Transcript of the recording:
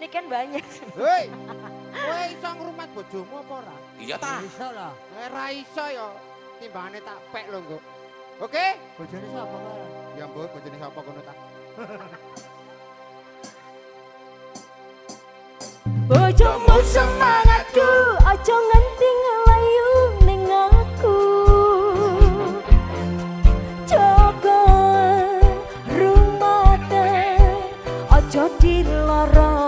Ini kan banyak. Hei, kowe iso ngrumat bojomu apa ora? Iya ta? Iso lah. Eh, Ora iso ya. Timbangane tak pek lho, Nggo. Oke? Bojone sapa kok? Ya mbok bojone sapa kono ta? Bojomu semangatku, ojo nganti ngelayu ning aku. Jaga rumate, ojo dilarang.